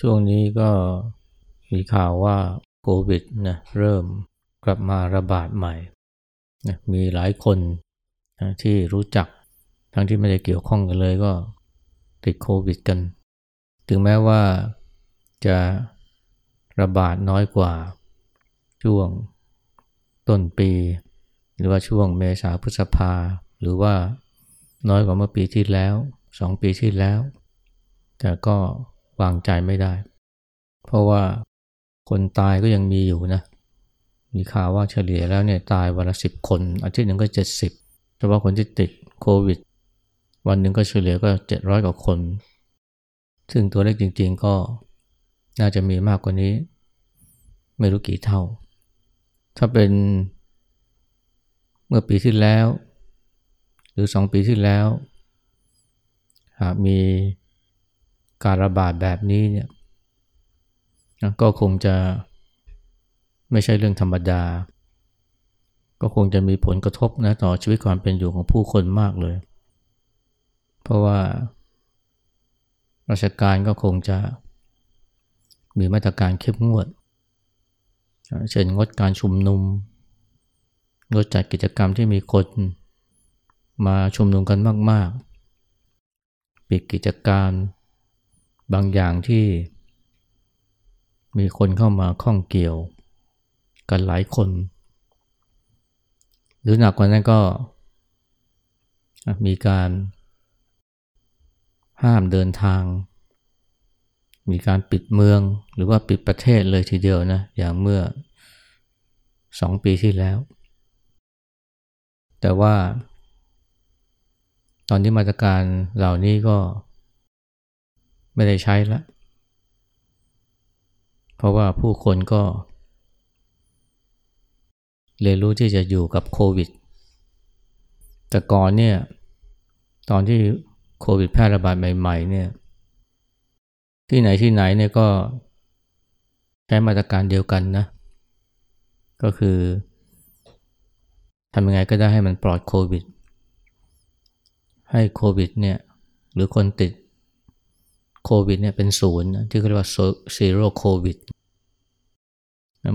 ช่วงนี้ก็มีข่าวว่าโควิดนะเริ่มกลับมาระบาดใหม่นะมีหลายคนนะที่รู้จักทั้งที่ไม่ได้เกี่ยวข้องกันเลยก็ติดโควิดกัน ถึงแม้ว่าจะระบาดน้อยกว่าช่วงต้นปี หรือว่าช่วงเมษาพฤษภา หรือว่าน้อยกว่าเมื่อปีที่แล้วสองปีที่แล้ว แต่ก็ วางใจไม่ได้ เพราะว่าคนตายก็ยังมีอยู่นะ มีข่าวว่าเฉลี่ยแล้วเนี่ยตายวันละสิบคน อาทิตย์หนึ่งก็เจ็ดสิบเฉพาะคนที่ติดโควิด วันหนึ่งก็เฉลี่ยก็เจ็ดร้อยกว่าคน ซึ่งตัวเลขจริง ๆ ก็น่าจะมีมากกว่านี้ ไม่รู้กี่เท่า ถ้าเป็นเมื่อปีที่แล้ว หรือสองปีที่แล้ว หากมี การระบาดแบบนี้เนี่ยก็คงจะไม่ใช่เรื่องธรรมดา ก็คงจะมีผลกระทบนะต่อชีวิตความเป็นอยู่ของผู้คนมากเลย เพราะว่าราชการก็คงจะมีมาตรการเข้มงวด เช่นงดการชุมนุม งดจัดกิจกรรมที่มีคนมาชุมนุมกันมาก ๆ ปิดกิจการ บางอย่างที่มีคนเข้ามาข้องเกี่ยว กันหลายคน หรือหนักกว่านั้นก็ มีการ ห้ามเดินทาง มีการปิดเมืองหรือว่าปิดประเทศเลยทีเดียวนะอย่างเมื่อสองปีที่แล้ว แต่ว่า ตอนนี้มาตรการเหล่านี้ก็ ไม่ได้ใช้แล้ว เพราะว่าผู้คนก็ เรียนรู้ที่จะอยู่กับโควิด แต่ก่อนเนี่ย ตอนที่โควิดแพร่ระบาดใหม่ๆเนี่ย ที่ไหนที่ไหนเนี่ยก็ใช้มาตรการเดียวกันนะ ก็คือทำยังไงก็ได้ให้มันปลอดโควิด ให้โควิดเนี่ย หรือคนติด โควิดเนี่ยเป็นศูนย์ที่เขาเรียกว่าซีโร่โควิด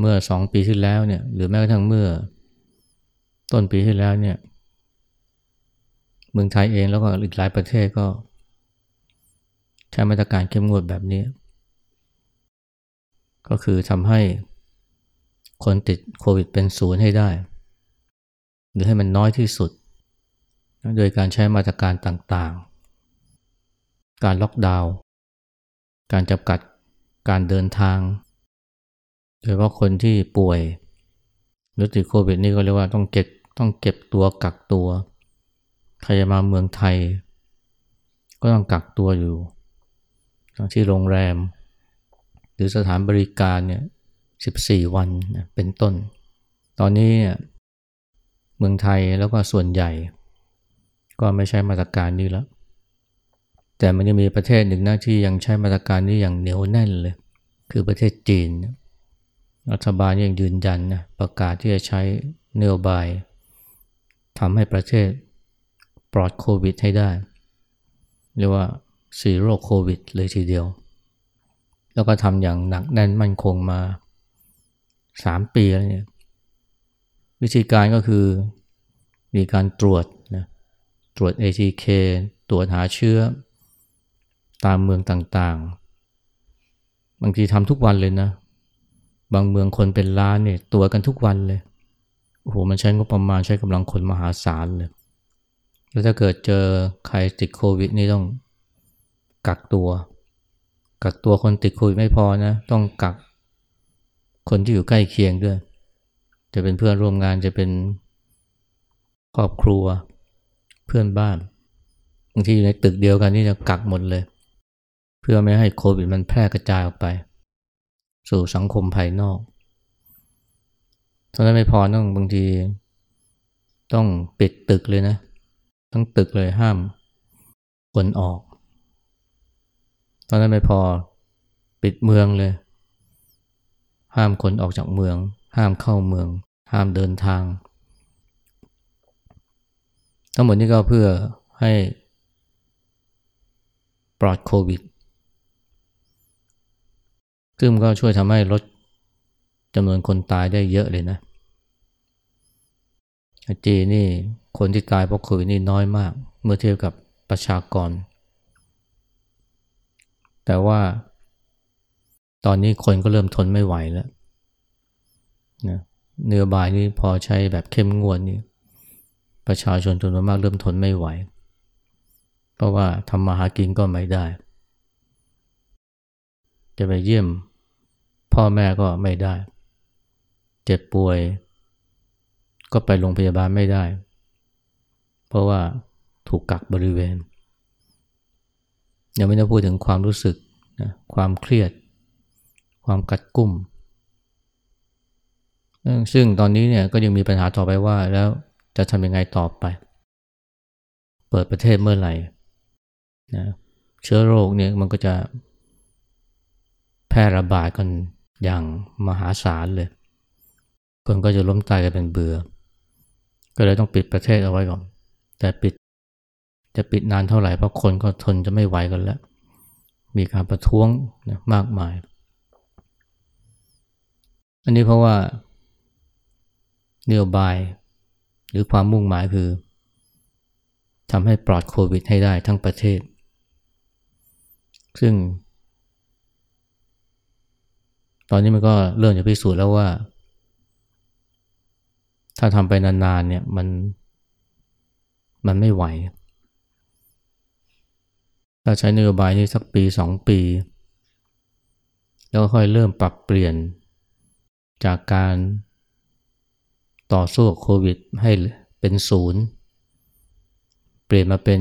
เมื่อสองปีที่แล้วเนี่ยหรือแม้กระทั่งเมื่อ ต้นปีที่แล้วเนี่ยเมืองไทยเองแล้วก็อีกหลายประเทศก็ใช้มาตรการเข้มงวดแบบนี้ ก็คือทำให้คนติดโควิดเป็นศูนย์ให้ได้ หรือให้มันน้อยที่สุด โดยการใช้มาตรการต่างๆ การล็อกดาวน์ การจำกัดการเดินทาง โดยเฉพาะคนที่ป่วยหรือติดโควิดนี่ก็เรียกว่าต้องเก็บต้องเก็บตัวกักตัว ใครจะมาเมืองไทย ก็ต้องกักตัวอยู่ที่โรงแรม หรือสถานบริการเนี่ย14 วันเป็นต้น ตอนนี้เมืองไทยแล้วก็ส่วนใหญ่ ก็ไม่ใช่มาตรการนี้แล้ว แต่มันยังมีประเทศหนึ่งนะที่ยังใช้มาตรการนี้อย่างเหนียวแน่นเลย คือประเทศจีน รัฐบาลยังยืนยันนะประกาศที่จะใช้นโยบายทำให้ประเทศปลอดโควิดให้ได้ เรียกว่าซีโร่โควิดเลยทีเดียว แล้วก็ทำอย่างหนักแน่นมั่นคงมาสามปีแล้วเนี่ยวิธีการก็คือมีการตรวจนะตรวจ ATK ตรวจหาเชื้อ ตามเมืองต่างๆ บางทีทำทุกวันเลยนะ บางเมืองคนเป็นล้านเนี่ยตัวกันทุกวันเลย โอ้โห มันใช้งบประมาณใช้กำลังคนมหาศาลเลย แล้วถ้าเกิดเจอใครติดโควิดนี่ต้องกักตัว กักตัวคนติดโควิดไม่พอนะ ต้องกักคนที่อยู่ใกล้เคียงด้วย จะเป็นเพื่อนร่วมงานจะเป็นครอบครัว เพื่อนบ้าน บางทีอยู่ในตึกเดียวกันนี่จะกักหมดเลย พื่อไม่ให้โควิดมันแพร่กระจายออกไป สู่สังคมภายนอกเท่านั้นไม่พอต้องบางที ต้องปิดตึกเลยนะต้องตึกเลยห้ามคนออกตอนนั้นไม่พอปิดเมืองเลย ห้ามคนออกจากเมือง ห้ามเข้าเมือง ห้ามเดินทาง ทั้งหมดนี้ก็เพื่อให้ปลอดโควิด ซึ่งก็ช่วยทำให้ลดจำนวนคนตายได้เยอะเลยนะจีนี่คนที่ตายเพราะโควิดนี่น้อยมาก เมื่อเทียบกับประชากร แต่ว่า ตอนนี้คนก็เริ่มทนไม่ไหวแล้วนะเนื้อบายนี้พอใช้แบบเข้มงวดนี่ประชาชนจำนวนมากเริ่มทนไม่ไหว เพราะว่าทำมาหากินก็ไม่ได้ จะไปเยี่ยม พ่อแม่ก็ไม่ได้ เจ็บป่วย ก็ไปโรงพยาบาลไม่ได้ เพราะว่าถูกกักบริเวณ ยังไม่ได้พูดถึงความรู้สึกนะความเครียด ความกัดกุ้ม ซึ่งตอนนี้เนี่ยก็ยังมีปัญหาต่อไปว่าแล้วจะทำยังไงต่อไป เปิดประเทศเมื่อไหร่นะเชื้อโรคเนี่ยมันก็จะแพร่ระบาดกัน อย่างมหาศาลเลย คนก็จะล้มตายกันเป็นเบือ่อ ก็เลยต้องปิดประเทศเอาไว้ก่อน แต่ปิดจะปิดนานเท่าไหร่เพราะคนก็ทนจะไม่ไหวกันแล้ว มีการประท้วงนะมากมาย อันนี้เพราะว่านโยบายหรือความมุ่งหมายคือทำให้ปลอดโควิดให้ได้ทั้งประเทศ ซึ่ง ตอนนี้มันก็เริ่มจะพิสูจน์แล้วว่า ถ้าทำไปนานๆเนี่ยมันมันไม่ไหว ถ้าใช้นโยบายนี้สักปีสองปี แล้วค่อยเริ่มปรับเปลี่ยนจากการต่อสู้กับโควิดให้เป็นศูนย์ เปลี่ยนมาเป็น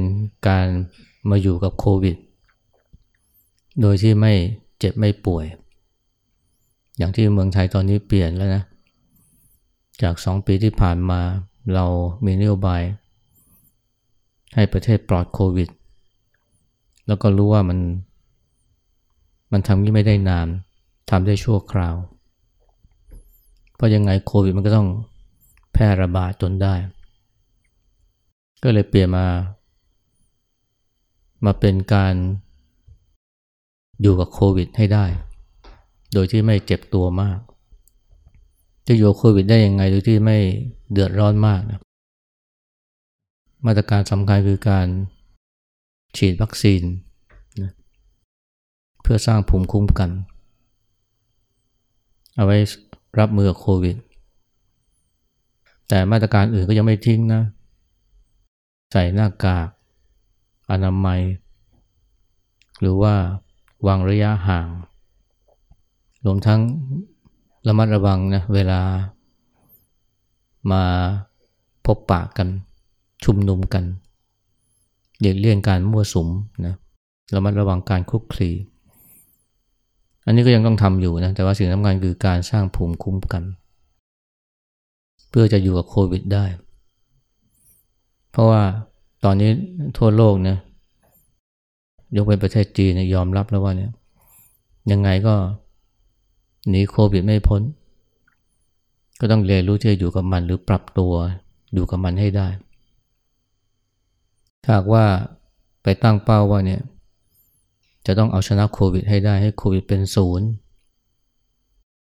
การมาอยู่กับโควิด โดยที่ไม่เจ็บไม่ป่วย อย่างที่เมืองไทยตอนนี้เปลี่ยนแล้วนะ จากสองปีที่ผ่านมาเรามีนโยบาย ให้ประเทศปลอดโควิด แล้วก็รู้ว่ามัน มันทำนี้ไม่ได้นานทำได้ชั่วคราว เพราะยังไงโควิดมันก็ต้องแพร่ระบาดจนได้ ก็เลยเปลี่ยนมา มาเป็นการอยู่กับโควิดให้ได้ โดยที่ไม่เจ็บตัวมาก จะอยู่โควิดได้ยังไงโดยที่ไม่เดือดร้อนมากนะมาตรการสำคัญคือการฉีดวัคซีนนะเพื่อสร้างภูมิคุ้มกัน เอาไว้รับมือโควิด แต่มาตรการอื่นก็ยังไม่ทิ้งนะ ใส่หน้ากาก อนามัย หรือว่าวางระยะห่าง รวมทั้งระมัดระวังนะเวลามาพบปะกัน ชุมนุมกันเลียกเลี่ยงการมั่วสุมนะระมัดระวังการคุกคลีอันนี้ก็ยังต้องทำอยู่นะแต่ว่าสิ่งสำคัญคือการสร้างภูมิคุ้มกัน เพื่อจะอยู่กับโควิดได้ เพราะว่าตอนนี้ทั่วโลกเนี่ยยกเป็นประเทศจีนยอมรับแล้วว่าเนี่ยยังไงก็ หนีโควิดไม่พ้น ก็ต้องเรียนรู้ที่จะอยู่กับมันหรือปรับตัวอยู่กับมันให้ได้ถ้าว่าไปตั้งเป้าว่าเนี่ยจะต้องเอาชนะโควิดให้ได้ให้โควิดเป็นศูนย์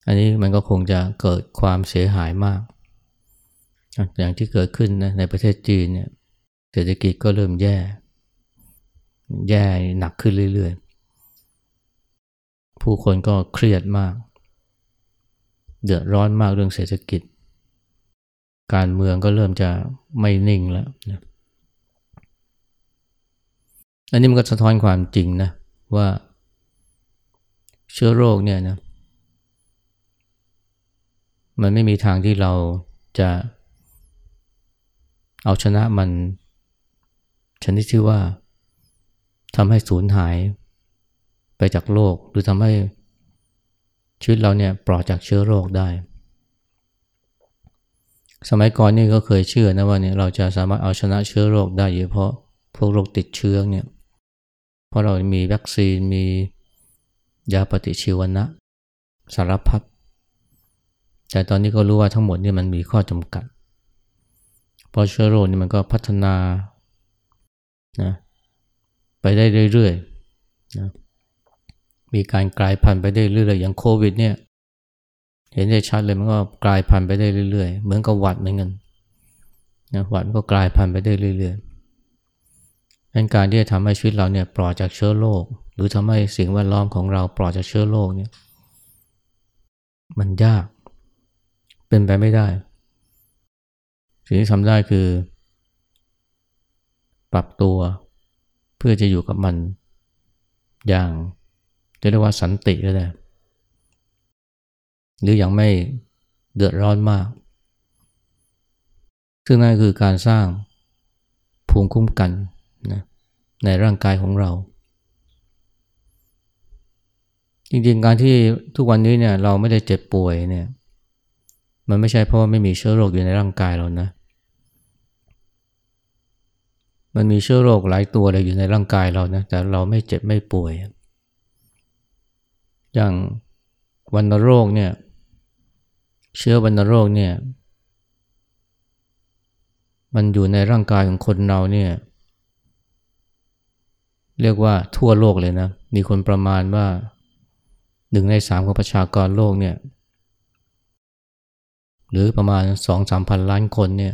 อันนี้มันก็คงจะเกิดความเสียหายมาก อย่างที่เกิดขึ้นนะในประเทศจีนเนี่ยเศรษฐกิจก็เริ่มแย่ แย่หนักขึ้นเรื่อยๆ ผู้คนก็เครียดมาก เดือดร้อนมากเรื่องเศรษฐกิจ การเมืองก็เริ่มจะไม่นิ่งแล้วนะอันนี้มันก็สะท้อนความจริงนะว่าเชื้อโรคเนี่ยนะมันไม่มีทางที่เราจะเอาชนะมันชนิดที่ว่าทำให้สูญหายไปจากโลก หรือทำให้ ชีวิตเราเนี่ยปลอดจากเชื้อโรคได้ สมัยก่อนนี่ก็เคยเชื่อนะว่าเนี่ยเราจะสามารถเอาชนะเชื้อโรคได้เพราะพวกโรคติดเชื้อเนี่ยเพราะเรามีวัคซีนมียาปฏิชีวนะสารพัดแต่ตอนนี้ก็รู้ว่าทั้งหมดนี่มันมีข้อจำกัด เพราะเชื้อโรคนี่มันก็พัฒนานะไปได้เรื่อยๆนะ มีการกลายพันธุ์ไปได้เรื่อยๆอย่างโควิดเนี่ยเห็นได้ชัดเลยมันก็กลายพันธุ์ไปได้เรื่อยๆ เหมือนกับหวัดเหมือนกันนะหวัดก็กลายพันธุ์ไปได้เรื่อยๆเป็นการที่จะทำให้ชีวิตเราเนี่ยปลอดจากเชื้อโรคหรือทำให้สิ่งแวดล้อมของเราปลอดจากเชื้อโรคเนี่ยมันยากเป็นไปไม่ได้ สิ่งที่ทำได้คือ ปรับตัว เพื่อจะอยู่กับมันอย่าง จะเรียกว่าสันติก็ได้หรืออยังไม่เดือดร้อนมาก ซึ่งนั่นคือการสร้างภูมิคุ้มกันนะในร่างกายของเรา จริงๆ การที่ทุกวันนี้เนี่ยเราไม่ได้เจ็บป่วยเนี่ย มันไม่ใช่เพราะว่าไม่มีเชื้อโรคอยู่ในร่างกายเรานะ มันมีเชื้อโรคหลายตัวเลยอยู่ในร่างกายเรานะ แต่เราไม่เจ็บไม่ป่วย อย่างวันโรคเนี่ยเชื้อวัณโรคเนี่ยมันอยู่ในร่างกายของคนเราเนี่ยเรียกว่าทั่วโลกเลยนะ มีคนประมาณว่าหนึ่งในสามของประชากรโลกเนี่ยหรือประมาณสองสามพันล้านคนเนี่ย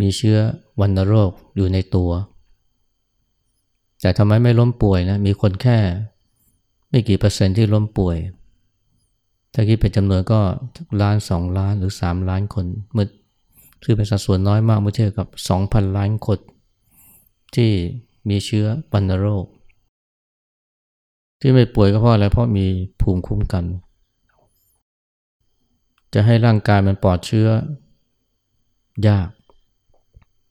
มีเชื้อวัณโรคอยู่ในตัว แต่ทำไมไม่ล้มป่วยนะ มีคนแค่ ไม่กี่เปอร์เซ็นต์ที่ล้มป่วย ถ้าคิดเป็นจำนวนก็ล้านสองล้านหรือสามล้านคนเมื่อคือเป็นสัดส่วนน้อยมากเมื่อเทียบกับสองพันล้านคนที่มีเชื้อวัณโรค ที่ไม่ป่วยก็เพราะอะไรเพราะมีภูมิคุ้มกัน จะให้ร่างกายมันปลอดเชื้อยาก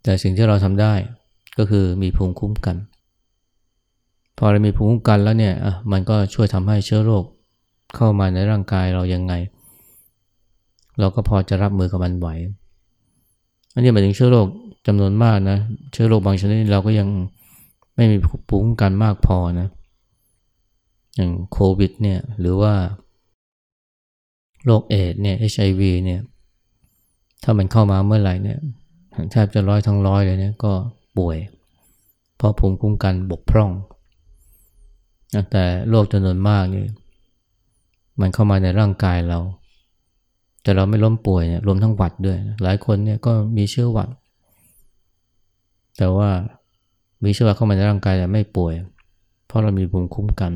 แต่สิ่งที่เราทำได้ก็คือมีภูมิคุ้มกัน พอเรามีภูมิคุ้มกันแล้วเนี่ยมันก็ช่วยทำให้เชื้อโรคเข้ามาในร่างกายเรายังไง เราก็พอจะรับมือกับมันไหว อันนี้หมายถึงเชื้อโรคจำนวนมากนะ เชื้อโรคบางชนิดเราก็ยังไม่มีภูมิคุ้มกันมากพอนะ อย่างโควิดเนี่ยหรือว่าโรคเอดเนี่ย HIV เนี่ย ถ้ามันเข้ามาเมื่อไหร่เนี่ยแทบจะร้อยทั้งร้อยเลยเนี่ยก็ป่วย เพราะภูมิคุ้มกันบกพร่อง แต่โรคจำนวนมากนี่มันเข้ามาในร่างกายเรา แต่เราไม่ล้มป่วยเนี่ยรวมทั้งหวัดด้วย หลายคนเนี่ยก็มีเชื้อหวัด แต่ว่ามีเชื้อเข้ามาในร่างกายแต่ไม่ป่วย เพราะเรามีภูมิคุ้มกัน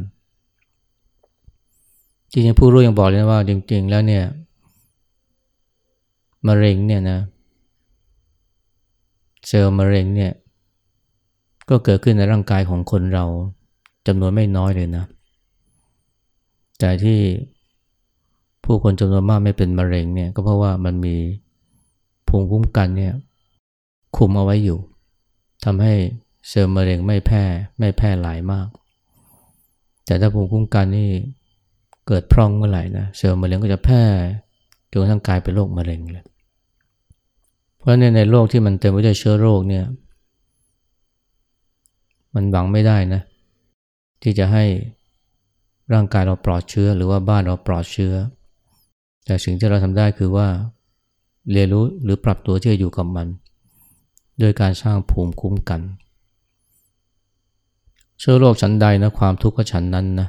จริงๆผู้รู้ยังบอกเลยนะว่า จริง ๆ แล้วเนี่ยมะเร็งเนี่ยนะเซลล์มะเร็งเนี่ยก็เกิดขึ้นในร่างกายของคนเรา จำนวนไม่น้อยเลยนะ แต่ที่ผู้คนจำนวนมากไม่เป็นมะเร็งเนี่ยก็เพราะว่ามันมีภูมิคุ้มกันเนี่ยคุมเอาไว้อยู่ทำให้เซลล์มะเร็งไม่แพร่ไม่แพร่หลายมาก แต่ถ้าภูมิคุ้มกันนี่เกิดพร่องเมื่อไหร่นะเซลล์มะเร็งก็จะแพร่จนกระทั่งกลายเป็นโรคมะเร็งเลยเพราะในในโลกที่มันเต็มไปด้วยเชื้อโรคเนี่ย มันหวังไม่ได้นะ ที่จะให้ร่างกายเราปลอดเชื้อ หรือว่าบ้านเราปลอดเชื้อ แต่สิ่งที่เราทำได้คือว่า เรียนรู้หรือปรับตัวที่จะอยู่กับมัน โดยการสร้างภูมิคุ้มกันเชื้อโรคชั้นใดนะความทุกข์ก็ชั้นนั้นนะ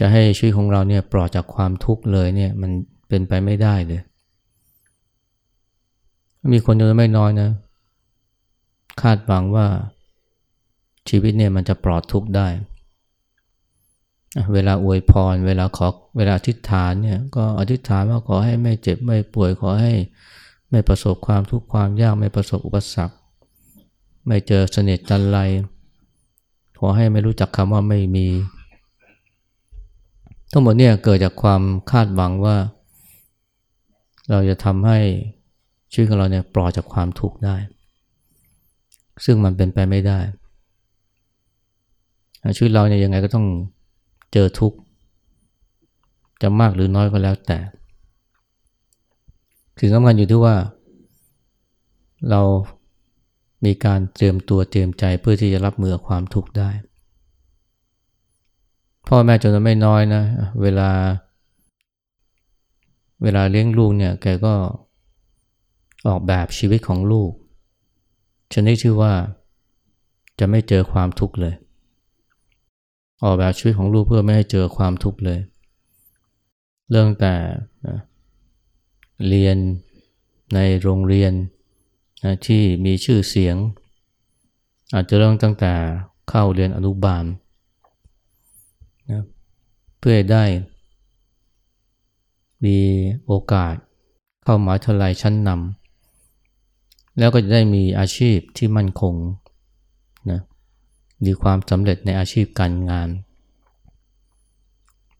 จะให้ชีวิตของเราเนี่ยปลอดจากความทุกข์เลยเนี่ยมันเป็นไปไม่ได้เลย มีคนจำนวนไม่น้อยนะ คาดหวังว่า ชีวิตเนี่ยมันจะปลอดทุกข์ได้ เวลาอวยพร เวลาขอเวลาอธิษฐานเนี่ยก็อธิษฐานว่าขอให้ไม่เจ็บไม่ป่วยขอให้ไม่ประสบความทุกข์ความยากไม่ประสบอุปสรรค ไม่เจอเสน่ห์จันไรขอให้ไม่รู้จักคำว่าไม่มี ทั้งหมดเนี่ยเกิดจากความคาดหวังว่า เราจะทำให้ชีวิตของเราเนี่ยปลอดจากความทุกข์ได้ ซึ่งมันเป็นไปไม่ได้ ชีวิตเราเนี่ยยังไงก็ต้องเจอทุกข์จะมากหรือน้อยก็แล้วแต่สิ่งสำคัญอยู่ที่ว่า เรามีการเตรียมตัวเตรียมใจเพื่อที่จะรับมือความทุกข์ได้ พ่อแม่จนไม่น้อยนะ เวลา เวลาเลี้ยงลูกเนี่ยแกก็ออกแบบชีวิตของลูกชนิดชื่อว่าจะไม่เจอความทุกข์เลย ออกแบบชีวิตของลูกเพื่อไม่ให้เจอความทุกข์เลย เรื่องแต่นะเรียนในโรงเรียนนะที่มีชื่อเสียง อาจจะเริ่มตั้งแต่เข้าเรียนอนุบาลนะเพื่อได้ มีโอกาสเข้ามหาวิทยาลัยชั้นนำแล้วก็จะได้มีอาชีพที่มั่นคง มีความสำเร็จในอาชีพการงาน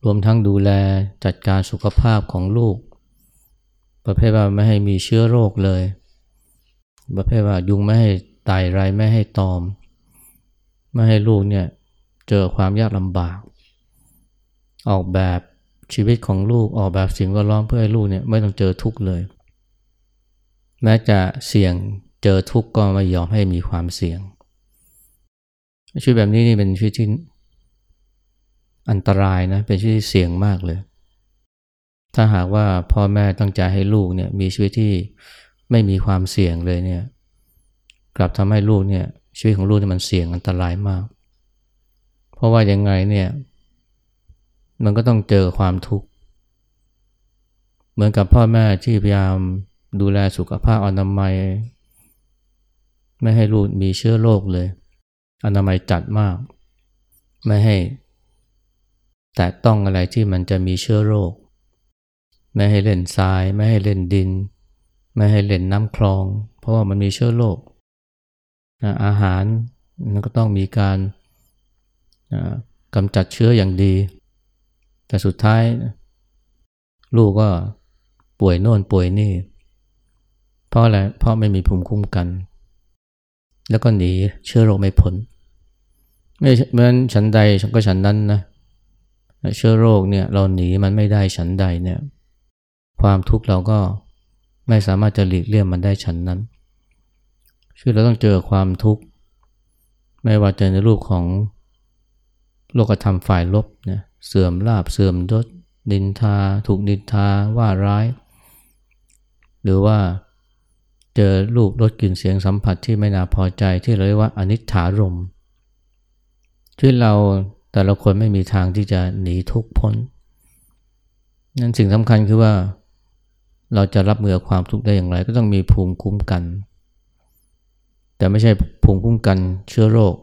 รวมทั้งดูแลจัดการสุขภาพของลูก ประเภทว่าไม่ให้มีเชื้อโรคเลย ประเภทว่ายุงไม่ให้ตายไรไม่ให้ตอม ไม่ให้ลูกเนี่ยเจอความยากลำบาก ออกแบบชีวิตของลูกออกแบบสิ่งแวดล้อมเพื่อให้ลูกเนี่ยไม่ต้องเจอทุกข์เลย แม้จะเสี่ยงเจอทุกข์ก็ไม่ยอมให้มีความเสี่ยง ชีวิตแบบนี้นี่เป็นชีวิตที่อันตรายนะ เป็นชีวิตที่เสี่ยงมากเลย ถ้าหากว่าพ่อแม่ตั้งใจให้ลูกเนี่ยมีชีวิตที่ไม่มีความเสี่ยงเลยเนี่ย กลับทำให้ลูกเนี่ยชีวิตของลูกเนี่ยมันเสี่ยงอันตรายมาก เพราะว่ายังไงเนี่ย มันก็ต้องเจอความทุกข์ เหมือนกับพ่อแม่ที่พยายามดูแลสุขภาพอนามัย ไม่ให้ลูกมีเชื้อโรคเลย อนามัยจัดมาก ไม่ให้ แตะต้องอะไรที่มันจะมีเชื้อโรค ไม่ให้เล่นทราย ไม่ให้เล่นดิน ไม่ให้เล่นน้ำคลอง เพราะว่ามันมีเชื้อโรคอาหารมันก็ต้องมีการกำจัดเชื้ออย่างดี แต่สุดท้าย ลูกก็ป่วยโน่นป่วยนี่ เพราะอะไร เพราะไม่มีภูมิคุ้มกัน แล้วก็หนีเชื้อโรคไม่พ้น ไม่เหมือนฉันใดฉันก็ฉันนั้นนะเชื้อโรคเนี่ยเราหนีมันไม่ได้ฉันใดเนี่ย ความทุกข์เราก็ไม่สามารถจะหลีกเลี่ยงมันได้ฉันนั้นคือเราต้องเจอความทุกข์ ไม่ว่าจะในรูปของโลกธรรมฝ่ายลบเนี่ยเสื่อมลาบเสื่อมยศดินทา ถูกดินทาว่าร้าย หรือว่าเจอลูกรสกลิ่นเสียงสัมผัสที่ไม่น่าพอใจที่เราเรียกว่าอนิจฐารมณ์ ชีวิตเราแต่ละคนไม่มีทางที่จะหนีทุกพ้น นั้นสิ่งสำคัญคือว่าเราจะรับมือความทุกข์ได้อย่างไร ก็ต้องมีภูมิคุ้มกัน แต่ไม่ใช่ภูมิคุ้มกันเชื้อโรค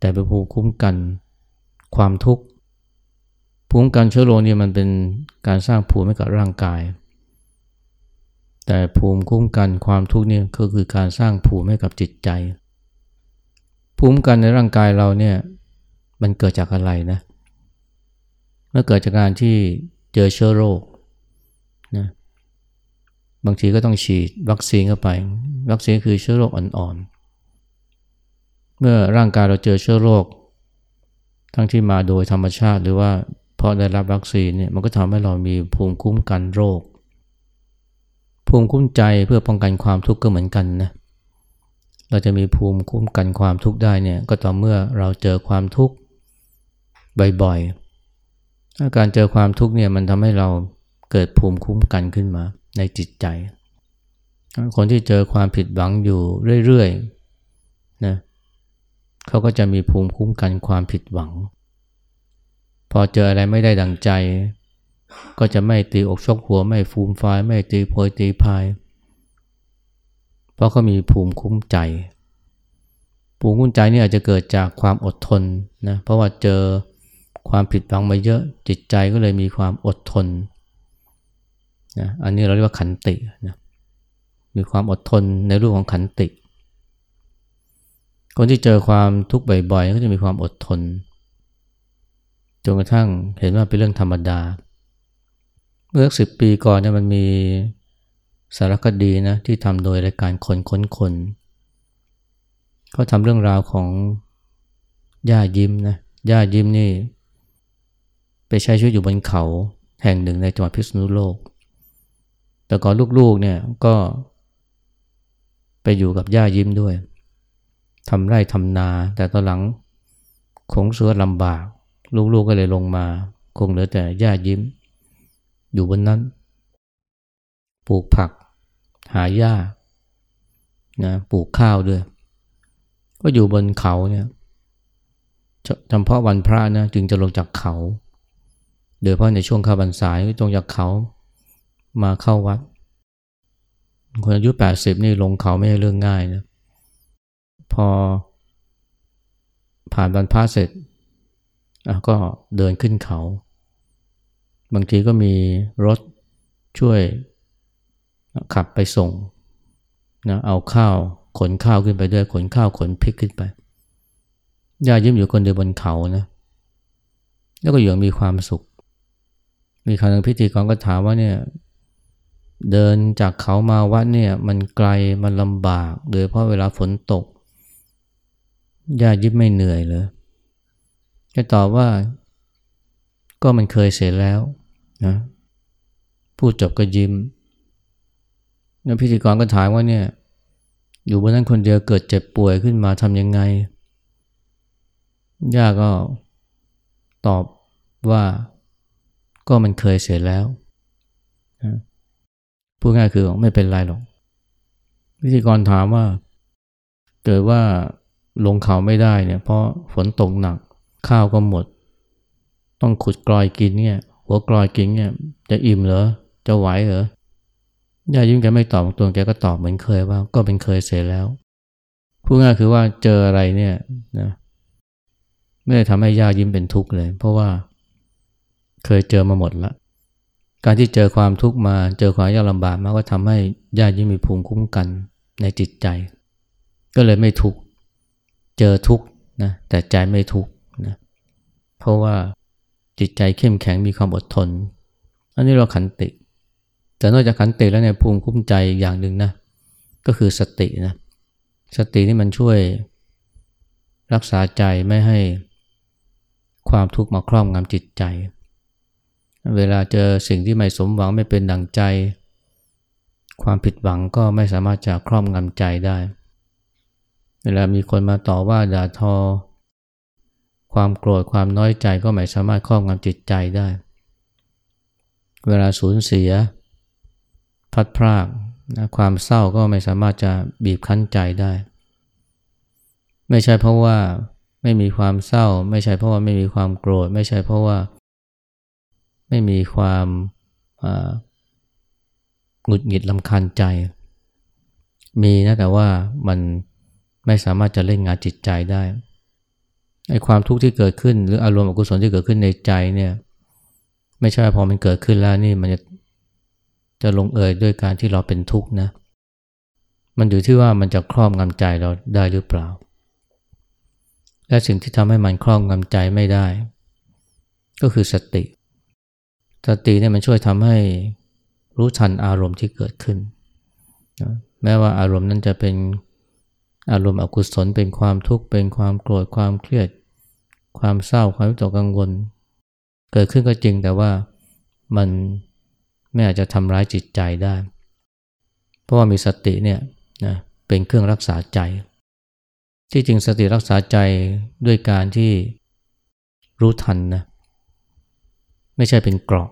แต่เป็นภูมิคุ้มกันความทุกข์ภูมิคุ้มกันเชื้อโรคนี่มันเป็นการสร้างภูมิให้กับร่างกาย แต่ภูมิคุ้มกันความทุกข์นี่ก็คือการสร้างภูมิให้กับจิตใจ ภูมิกันในร่างกายเราเนี่ยมันเกิดจากอะไรนะเมื่อเกิดจากการที่เจอเชื้อโรคนะบางทีก็ต้องฉีดวัคซีนเข้าไป วัคซีนคือเชื้อโรคอ่อนๆ เมื่อร่างกายเราเจอเชื้อโรค ทั้งที่มาโดยธรรมชาติหรือว่าเพราะได้รับวัคซีนเนี่ยมันก็ทำให้เรามีภูมิคุ้มกันโรค ภูมิคุ้มใจเพื่อป้องกันความทุกข์ก็เหมือนกันนะเเราจะมีภูมิคุ้มกันความทุกข์ได้เนี่ยก็ต่อเมื่อเราเจอความทุกข์บ่อยๆาการเจอความทุกข์เนี่ยมันทำให้เราเกิดภูมิคุ้มกันขึ้นมาในจิตใจ คนที่เจอความผิดหวังอยู่เรื่อยๆนะเขาก็จะมีภูมิคุ้มกันความผิดหวัง พอเจออะไรไม่ได้ดังใจ ก็จะไม่ตีอกชกหัวไม่ฟูมฟายไม่ตีโพยตีพาย เพราะเขามีภูมิคุ้มใจ ภูมิคุ้มใจนี่อาจจะเกิดจากความอดทนนะเพราะว่าเจอความผิดหวังมาเยอะจิตใจก็เลยมีความอดทนนะอันนี้เราเรียกว่าขันตินะมีความอดทนในรูปของขันติ คนที่เจอความทุกข์บ่อยๆก็จะมีความอดทนจนกระทั่งเห็นว่าเป็นเรื่องธรรมดา เมื่อสิบปีก่อนเนี่ยมันมี สารคดีนะที่ทำโดยรายการคนค้นคนเขาทำเรื่องราวของย่ายิ้มนะย่ายิ้มนี่ ไปใช้ชีวิตอยู่บนเขาแห่งหนึ่งในจังหวัดพิษณุโลก แต่ก่อนลูกๆเนี่ยก็ ไปอยู่กับย่ายิ้มด้วยทำไร่ทำนา แต่ตอนหลังคงเสือลำบาก ลูกๆก็เลยลงมา คงเหลือแต่ย่ายิ้ม อยู่บนนั้น ปลูกผัก หาหญ้านะปลูกข้าวด้วย ก็อยู่บนเขาเนี่ยจำเพาะวันพระนะจึงจะลงจากเขา โดยเพราะในช่วงข้าบรรษาลงจากเขามาเข้าวัด คนอายุแปดสิบนี่ลงเขาไม่ใช่เรื่องง่ายนะพอผ่านบรรพาเสร็จก็เดินขึ้นเขา บางทีก็มีรถช่วย ขับไปส่งนะเอาข้าวขนข้าวขึ้นไปด้วยขนข้าวขนพริกขึ้นไปย่ายิ้มอยู่คนเดียวบนเขานะ แล้วก็อย่างมีความสุข มีครั้งพิธีกรก็ถามว่าเนี่ยเดินจากเขามาวัดเนี่ยมันไกลมันลำบาก โดยเพราะเวลาฝนตกย่ายิ้มไม่เหนื่อยเลยแกตอบว่า ก็มันเคยเสร็จแล้วนะพูดจบก็ยิ้ม แล้วพิธีกรก็ถามว่าเนี่ย อยู่บนนั้นคนเดียวเกิดเจ็บป่วยขึ้นมาทำยังไง ย่าก็ตอบว่าก็มันเคยเสร็จแล้วพูดง่ายคือไม่เป็นไรหรอก พิธีกรถามว่า เกิดว่าลงเขาไม่ได้เนี่ย เพราะฝนตกหนัก ข้าวก็หมด ต้องขุดกลอยกินเนี่ย หัวกลอยกินเนี่ย จะอิ่มเหรอ จะไหวเหรอ ย่ายิ้มแกไม่ตอบตัวแกก็ตอบเหมือนเคยว่าก็เป็นเคยเสร็จแล้วพูดง่ายคือว่าเจออะไรเนี่ยนะไม่ได้ทำให้ย่ายิ้มเป็นทุกข์เลย เพราะว่าเคยเจอมาหมดละการที่เจอความทุกข์มาเจอความยากลำบากมาก็ทำให้ย่ายิ้มมีภูมิคุ้มกันในจิตใจ ก็เลยไม่ทุกข์เจอทุกข์นะแต่ใจไม่ทุกข์นะเพราะว่าจิตใจเข้มแข็งมีความอดทน อันนี้เราขันติ แต่นอกจากขันติแล้วเนี่ยภูมิคุ้มใจอย่างหนึ่งนะก็คือสตินะสตินี่มันช่วยรักษาใจไม่ให้ความทุกข์มาครอบงำจิตใจ เวลาเจอสิ่งที่ไม่สมหวังไม่เป็นดังใจ ความผิดหวังก็ไม่สามารถจะครอบงำใจได้ เวลามีคนมาต่อว่าด่าทอ ความโกรธความน้อยใจก็ไม่สามารถครอบงำจิตใจได้ เวลาสูญเสีย พัดพรากนะความเศร้าก็ไม่สามารถจะบีบคั้นใจได้ ไม่ใช่เพราะว่าไม่มีความเศร้า ไม่ใช่เพราะว่าไม่มีความโกรธ ไม่ใช่เพราะว่า ไม่มีความหงุดหงิดลำคาญใจ มีนะแต่ว่ามันไม่สามารถจะเล่นงานจิตใจได้ไอ้ความทุกข์ที่เกิดขึ้น หรืออารมณ์อกุศลที่เกิดขึ้นในใจเนี่ย ไม่ใช่พอมันเกิดขึ้นแล้วนี่มันจะ จะลงเอยด้วยการที่เราเป็นทุกข์นะ มันอยู่ที่ว่ามันจะครอบงำใจเราได้หรือเปล่า และสิ่งที่ทำให้มันครอบงำใจไม่ได้ ก็คือสติ สติเนี่ยมันช่วยทำให้รู้ทันอารมณ์ที่เกิดขึ้นแม้ว่าอารมณ์นั้นจะเป็นอารมณ์อกุศลเป็นความทุกข์เป็นความโกรธความเครียด ความเศร้าความวิตกกังวล เกิดขึ้นก็จริงแต่ว่ามัน ไม่อาจจะทำร้ายจิตใจได้ เพราะว่ามีสติเนี่ยนะเป็นเครื่องรักษาใจ ที่จริงสติรักษาใจด้วยการที่รู้ทันนะไม่ใช่เป็นเกราะ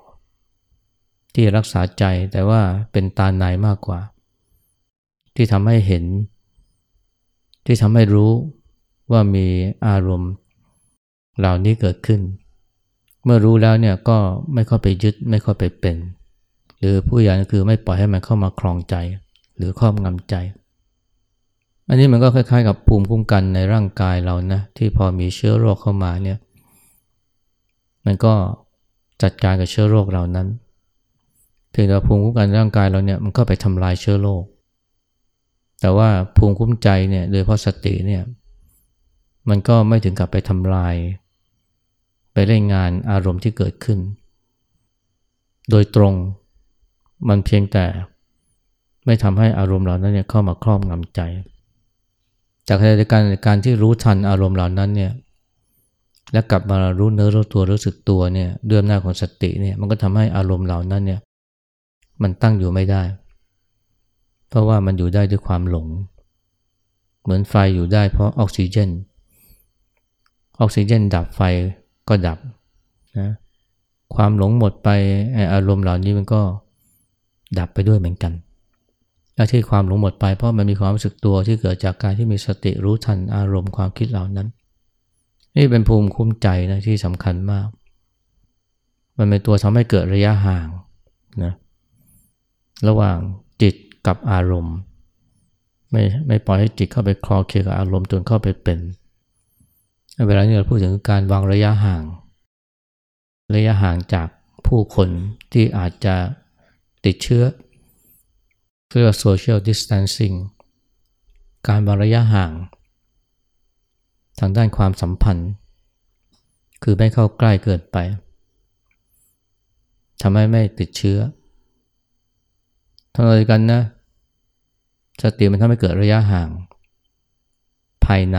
ที่รักษาใจแต่ว่าเป็นตาในมากกว่า ที่ทำให้เห็น ที่ทำให้รู้ว่ามีอารมณ์เหล่านี้เกิดขึ้น เมื่อรู้แล้วเนี่ยก็ไม่เข้าไปยึดไม่เข้าไปเป็น หรือผู้ใหญ่คือไม่ปล่อยให้มันเข้ามาคลองใจ หรือครอบงำใจ อันนี้มันก็คล้ายๆ กับภูมิคุ้มกันในร่างกายเรานะที่พอมีเชื้อโรคเข้ามาเนี่ยมันก็จัดการกับเชื้อโรคเหล่านั้นเพียงแต่ภูมิคุ้มกันร่างกายเราเนี่ยมันก็ไปทำลายเชื้อโรค แต่ว่าภูมิคุ้มใจเนี่ยโดยเพราะสติเนี่ยมันก็ไม่ถึงกับไปทำลาย ไปเล่นงานอารมณ์ที่เกิดขึ้น โดยตรง มันเพียงแต่ไม่ทำให้อารมณ์เหล่านั้นเนี่ยเข้ามาครอบงำใจ จากเหตุการณ์การที่รู้ทันอารมณ์เหล่านั้นเนี่ยและกลับมารู้เนื้อรู้ตัวรู้สึกตัวเนี่ยด้วยอำนาจของสติเนี่ยมันก็ทำให้อารมณ์เหล่านั้นเนี่ยมันตั้งอยู่ไม่ได้ เพราะว่ามันอยู่ได้ด้วยความหลง เหมือนไฟอยู่ได้เพราะออกซิเจน ออกซิเจนดับไฟก็ดับนะความหลงหมดไปอารมณ์เหล่านี้มันก็ ดับไปด้วยเหมือนกันและที่ความหลงหมดไปเพราะมันมีความรู้สึกตัวที่เกิดจากการที่มีสติรู้ทันอารมณ์ความคิดเหล่านั้น นี่เป็นภูมิคุ้มใจนะที่สำคัญมาก มันเป็นตัวทำให้เกิดระยะห่างนะระหว่างจิตกับอารมณ์ ไม่ไม่ปล่อยให้จิตเข้าไปคลอเคลียกับอารมณ์จนเข้าไปเป็น เวลานี้เราพูดถึงการวางระยะห่าง ระยะห่างจากผู้คนที่อาจจะ ติดเชื้อเรียกว่า social distancing การวางระยะห่าง ทางด้านความสัมพันธ์ คือไม่เข้าใกล้เกินไปทำให้ไม่ติดเชื้อทั้งเดียวกันนะสติมันทำให้เกิดระยะห่าง ภายใน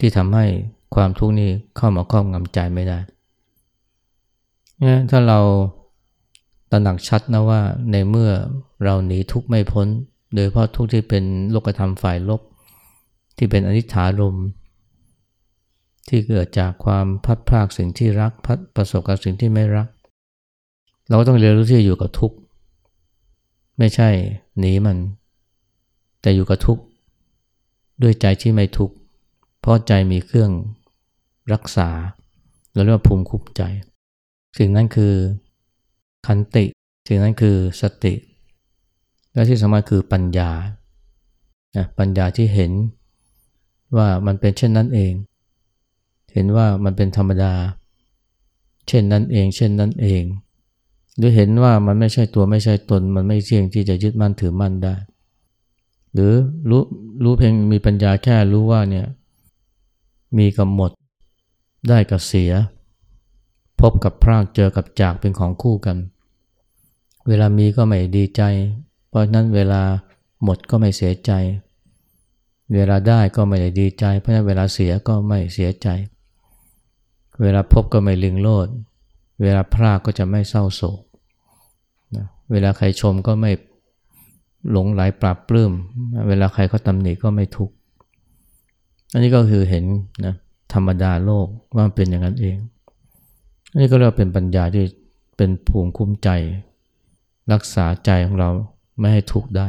ที่ทำให้ความทุกข์นี้เข้ามาครอบงำใจไม่ได้ ถ้าเรา ตระหนักชัดนะว่าในเมื่อเราหนีทุกข์ไม่พ้น โดยเพราะทุกข์ที่เป็นโลกธรรมฝ่ายลบ ที่เป็นอนิจฐารมที่เกิดจากความพัดพลากสิ่งที่รักพัดประสบกับสิ่งที่ไม่รัก เราก็ต้องเรียนรู้ที่จะอยู่กับทุกข์ไม่ใช่หนีมัน แต่อยู่กับทุกข์ด้วยใจที่ไม่ทุกข์เพราะใจมีเครื่องรักษา เราเรียกว่าภูมิคุ้มใจ สิ่งนั้นคือ คันติ สิ่งนั้นคือสติ และที่สำคัญคือปัญญานะปัญญาที่เห็นว่ามันเป็นเช่นนั้นเอง เห็นว่ามันเป็นธรรมดา เช่นนั้นเอง เช่นนั้นเอง หรือเห็นว่ามันไม่ใช่ตัวไม่ใช่ตน มันไม่เที่ยงที่จะยึดมั่นถือมั่นได้ หรือรู้รู้เพียงมีปัญญาแค่รู้ว่าเนี่ยมีกับหมดได้กับเสีย พบกับพรากเจอกับจากเป็นของคู่กัน เวลามีก็ไม่ดีใจ เพราะนั้นเวลาหมดก็ไม่เสียใจ เวลาได้ก็ไม่ได้ดีใจ เพราะนั้นเวลาเสียก็ไม่เสียใจ เวลาพบก็ไม่ลิงโลด เวลาพรากก็จะไม่เศร้าโศกนะเวลาใครชมก็ไม่หลงไหลปราบปลื้ม เวลาใครเขาตำหนิก็ไม่ทุกข์ อันนี้ก็คือเห็นนะธรรมดาโลกว่าเป็นอย่างนั้นเอง นี่ก็เรียกเป็นปัญญาที่เป็นภูมิคุ้มใจ รักษาใจของเราไม่ให้ทุกข์ได้